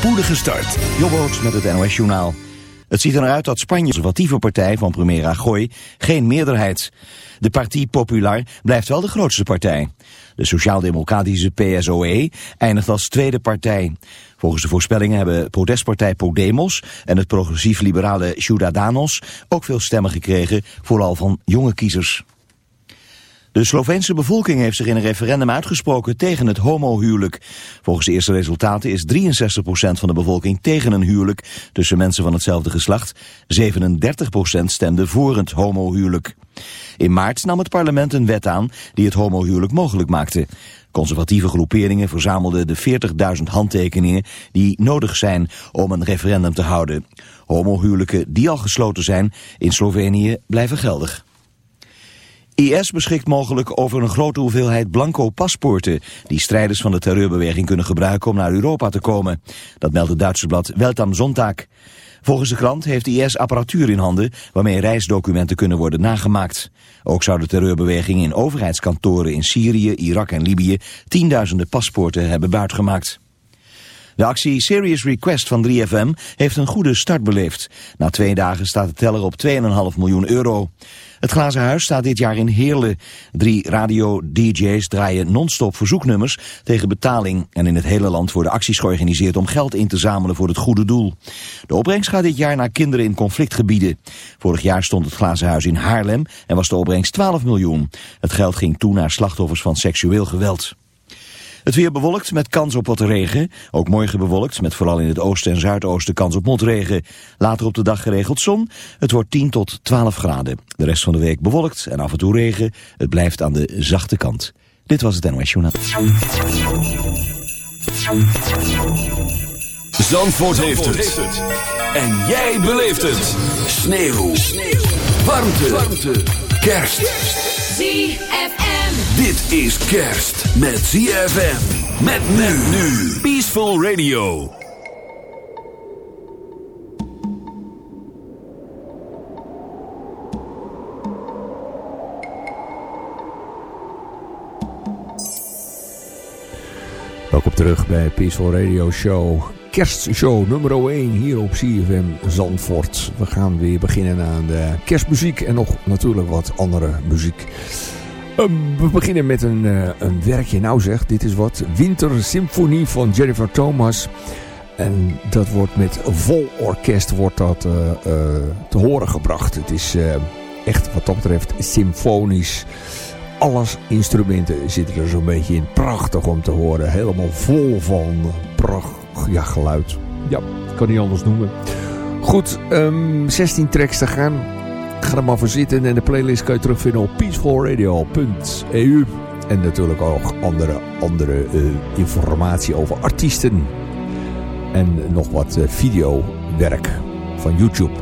spoedige start. Jobboot met het NOS Journaal. Het ziet eruit dat Spanje, conservatieve partij van premier Rajoy, geen meerderheid. De Partie Popular blijft wel de grootste partij. De sociaal-democratische PSOE eindigt als tweede partij. Volgens de voorspellingen hebben protestpartij Podemos en het progressief-liberale Ciudadanos ook veel stemmen gekregen, vooral van jonge kiezers. De Sloveense bevolking heeft zich in een referendum uitgesproken tegen het homohuwelijk. Volgens de eerste resultaten is 63% van de bevolking tegen een huwelijk tussen mensen van hetzelfde geslacht. 37% stemde voor het homohuwelijk. In maart nam het parlement een wet aan die het homohuwelijk mogelijk maakte. Conservatieve groeperingen verzamelden de 40.000 handtekeningen die nodig zijn om een referendum te houden. Homohuwelijken die al gesloten zijn in Slovenië blijven geldig. IS beschikt mogelijk over een grote hoeveelheid blanco paspoorten... die strijders van de terreurbeweging kunnen gebruiken om naar Europa te komen. Dat meldt het Duitse blad Welt am Sonntag. Volgens de krant heeft IS apparatuur in handen... waarmee reisdocumenten kunnen worden nagemaakt. Ook zou de terreurbeweging in overheidskantoren in Syrië, Irak en Libië... tienduizenden paspoorten hebben buitgemaakt. De actie Serious Request van 3FM heeft een goede start beleefd. Na twee dagen staat de teller op 2,5 miljoen euro. Het Glazen Huis staat dit jaar in Heerlen. Drie radio-dj's draaien non-stop verzoeknummers tegen betaling. En in het hele land worden acties georganiseerd om geld in te zamelen voor het goede doel. De opbrengst gaat dit jaar naar kinderen in conflictgebieden. Vorig jaar stond het Glazen Huis in Haarlem en was de opbrengst 12 miljoen. Het geld ging toe naar slachtoffers van seksueel geweld. Het weer bewolkt met kans op wat regen. Ook morgen bewolkt met vooral in het oosten en zuidoosten kans op motregen. Later op de dag geregeld zon. Het wordt 10 tot 12 graden. De rest van de week bewolkt en af en toe regen. Het blijft aan de zachte kant. Dit was het NOS Journaal. Zandvoort, heeft, het. En jij beleeft het. Sneeuw. Sneeuw. Warmte. Warmte. Kerst. ZFM. Dit is kerst met ZFM. Met men nu. Peaceful Radio. Welkom terug bij Peaceful Radio Show. Kerstshow nummer 1 hier op CFM Zandvoort. We gaan weer beginnen aan de kerstmuziek en nog natuurlijk wat andere muziek. Um, we beginnen met een, uh, een werkje, nou zeg, dit is wat. Wintersymfonie van Jennifer Thomas. En dat wordt met vol orkest wordt dat, uh, uh, te horen gebracht. Het is echt wat dat betreft symfonisch. Alles instrumenten zitten er zo'n beetje in. Prachtig om te horen. Helemaal vol van pracht, ja, geluid. Ja, kan niet anders noemen. Goed, um, 16 tracks te gaan. Ga er maar voor zitten. En de playlist kan je terugvinden op peacefulradio.eu. En natuurlijk ook andere, andere uh, informatie over artiesten. En nog wat uh, videowerk van YouTube.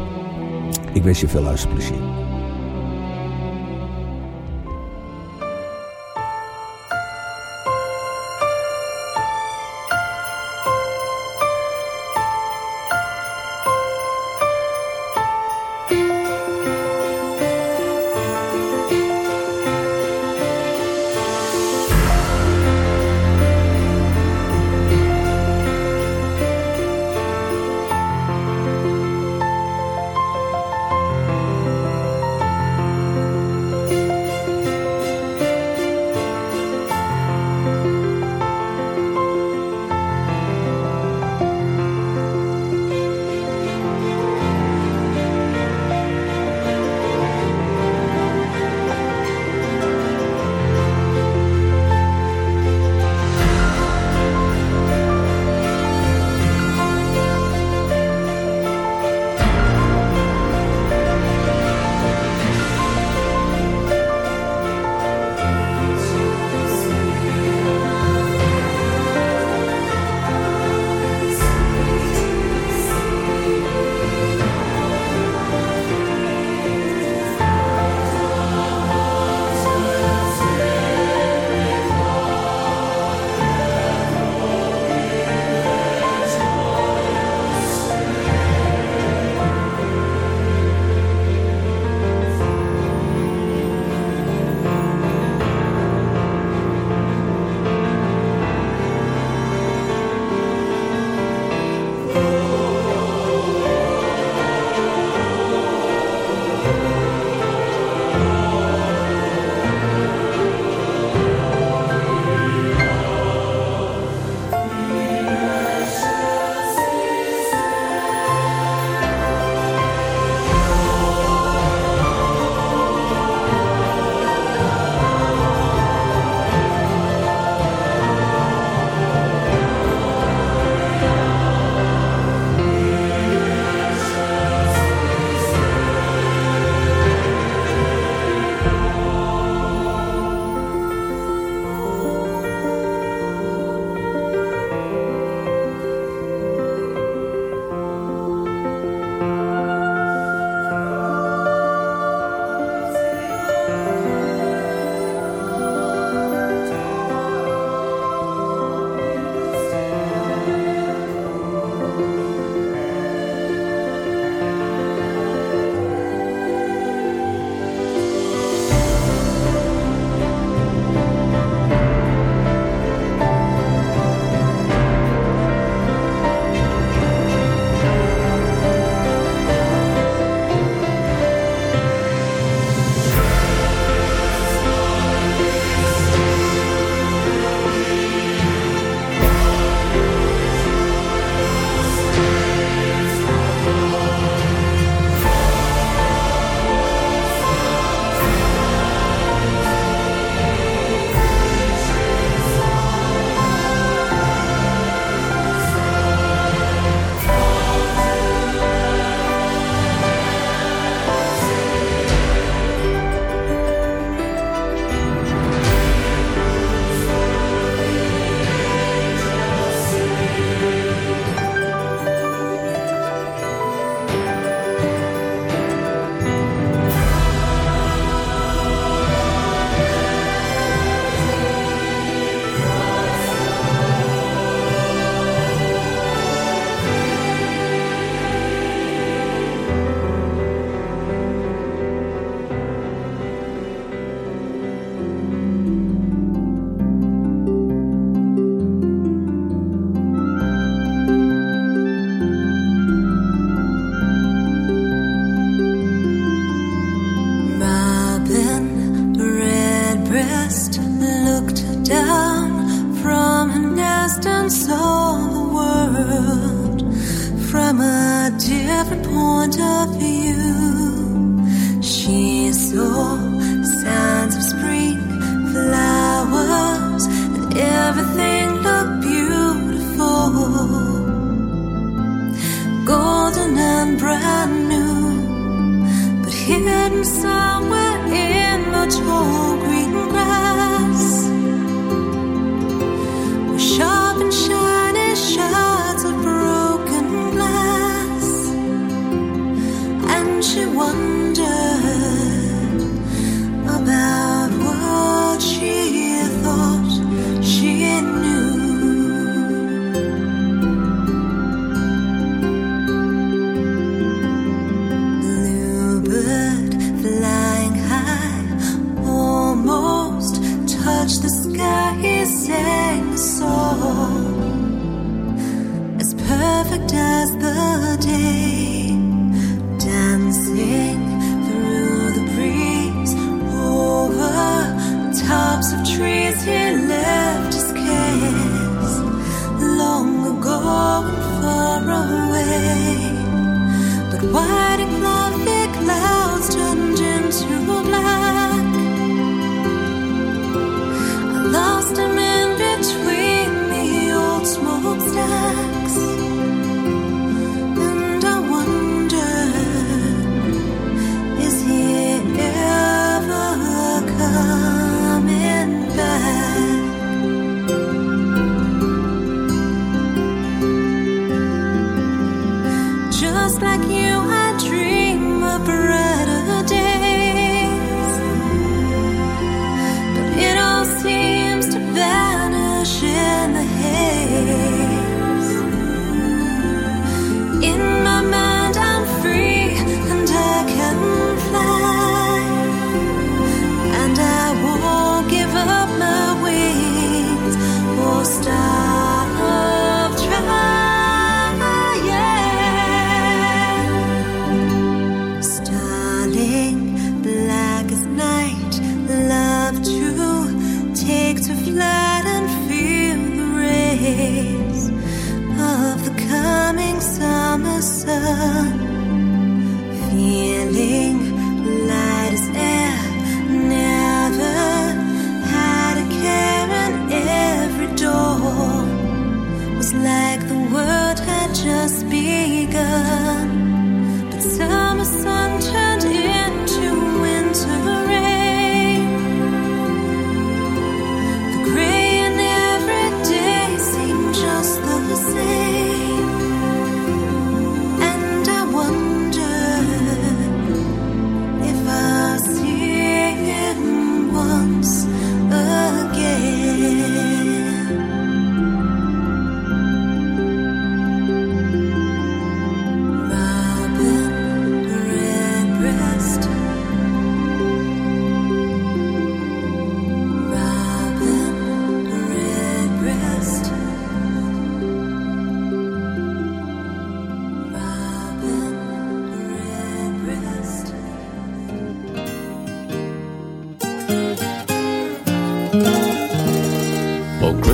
Ik wens je veel luisterplezier.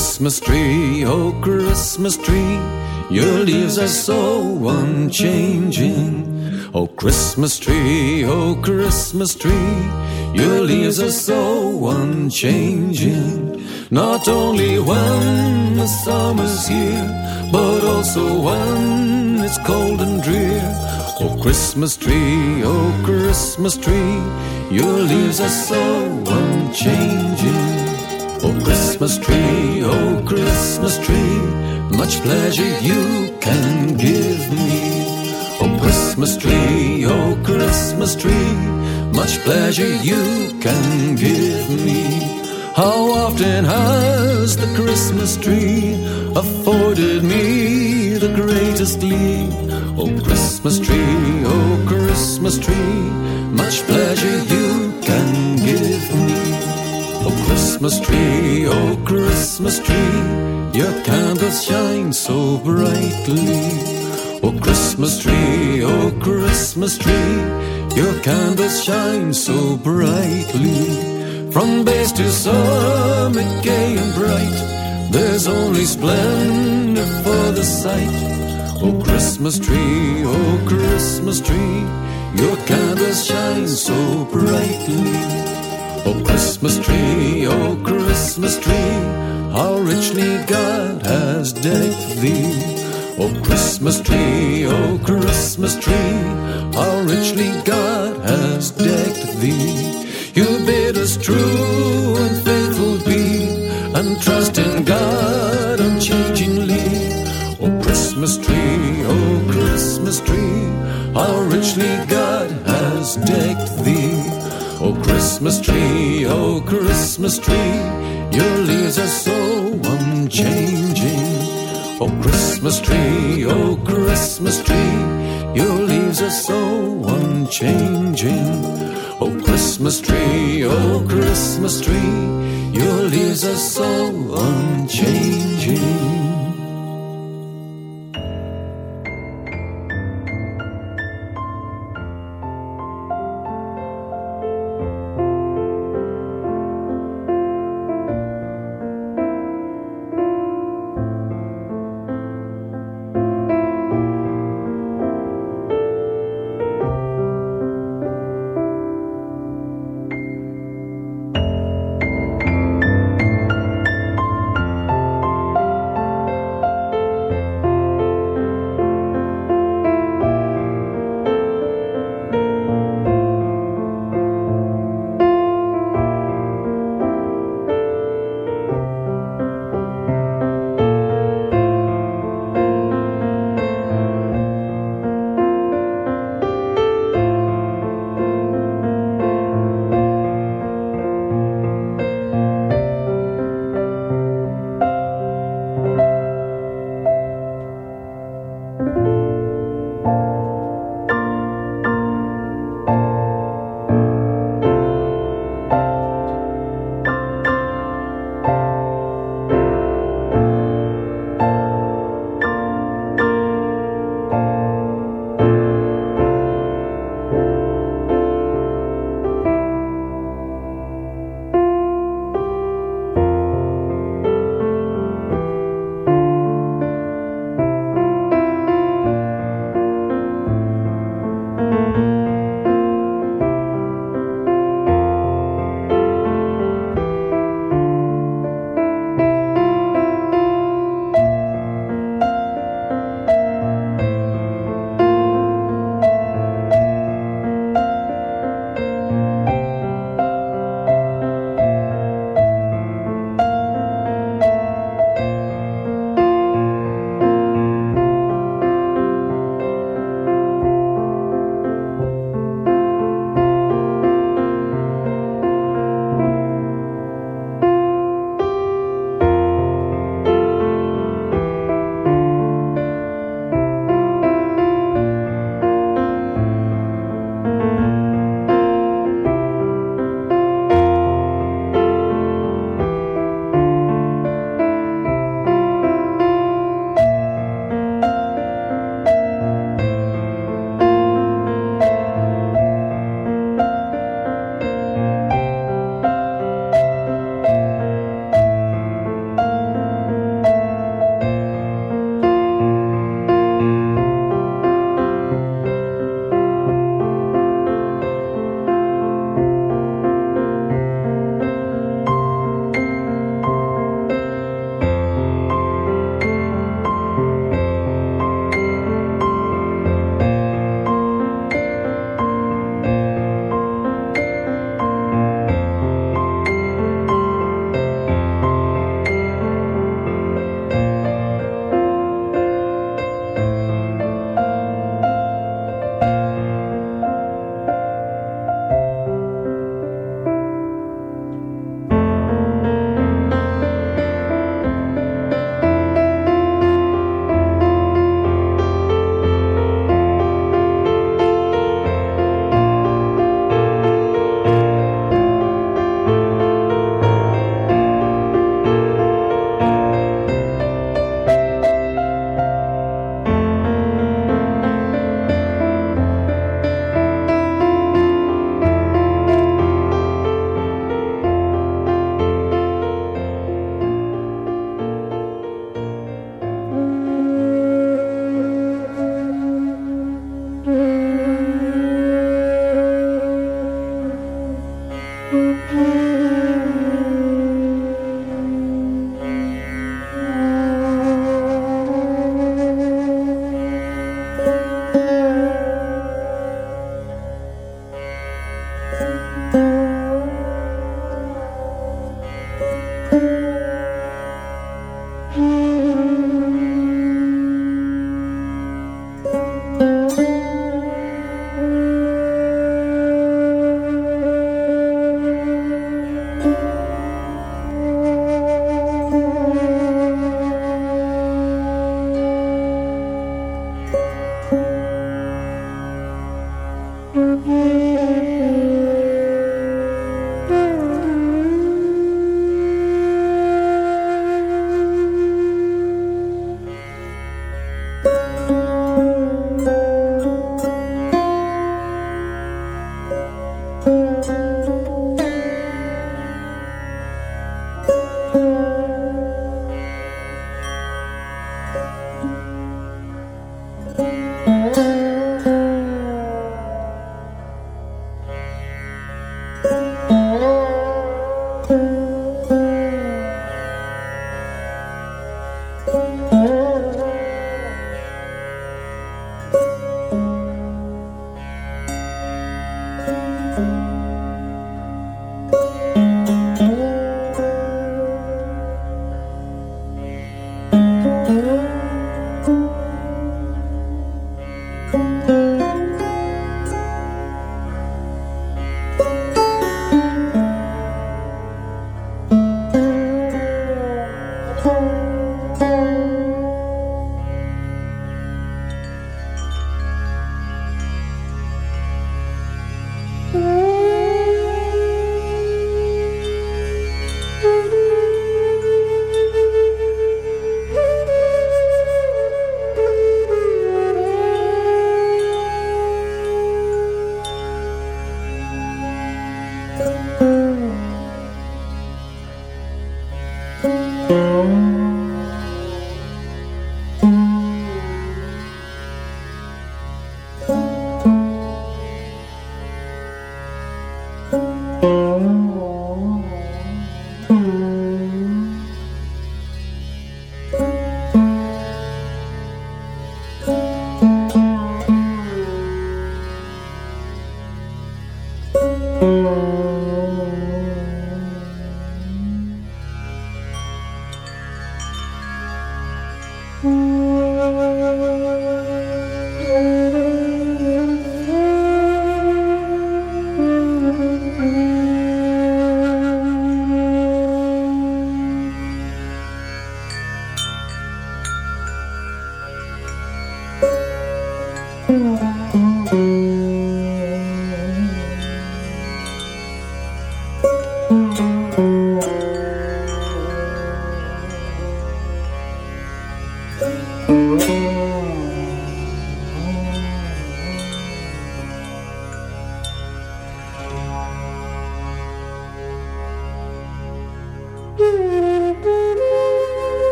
Christmas tree, oh Christmas tree, your leaves are so unchanging. Oh Christmas tree, oh Christmas tree, your leaves are so unchanging. Not only when the summer's here, but also when it's cold and drear. Oh Christmas tree, oh Christmas tree, your leaves are so unchanging. Christmas tree, oh Christmas tree, much pleasure you can give me. Oh Christmas tree, oh Christmas tree, much pleasure you can give me. How often has the Christmas tree afforded me the greatest glee? Oh Christmas tree, oh Christmas tree, much pleasure you Christmas tree, oh Christmas tree, your candles shine so brightly. Oh Christmas tree, oh Christmas tree, your candles shine so brightly. From base to summit, gay and bright, there's only splendor for the sight. Oh Christmas tree, oh Christmas tree, your candles shine so brightly. Oh Christmas tree, oh Christmas tree, how richly God has decked thee. Oh Christmas tree, oh Christmas tree, how richly God has decked thee. You bid us true and faithful be, and trust in God unchangingly. Oh Christmas tree, oh Christmas tree, how richly God has decked thee. Oh Christmas tree, oh Christmas tree, your leaves are so unchanging. Oh Christmas tree, oh Christmas tree, your leaves are so unchanging. Oh Christmas tree, oh Christmas tree, your leaves are so unchanging.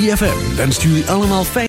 ZFM wenst jullie allemaal fijn.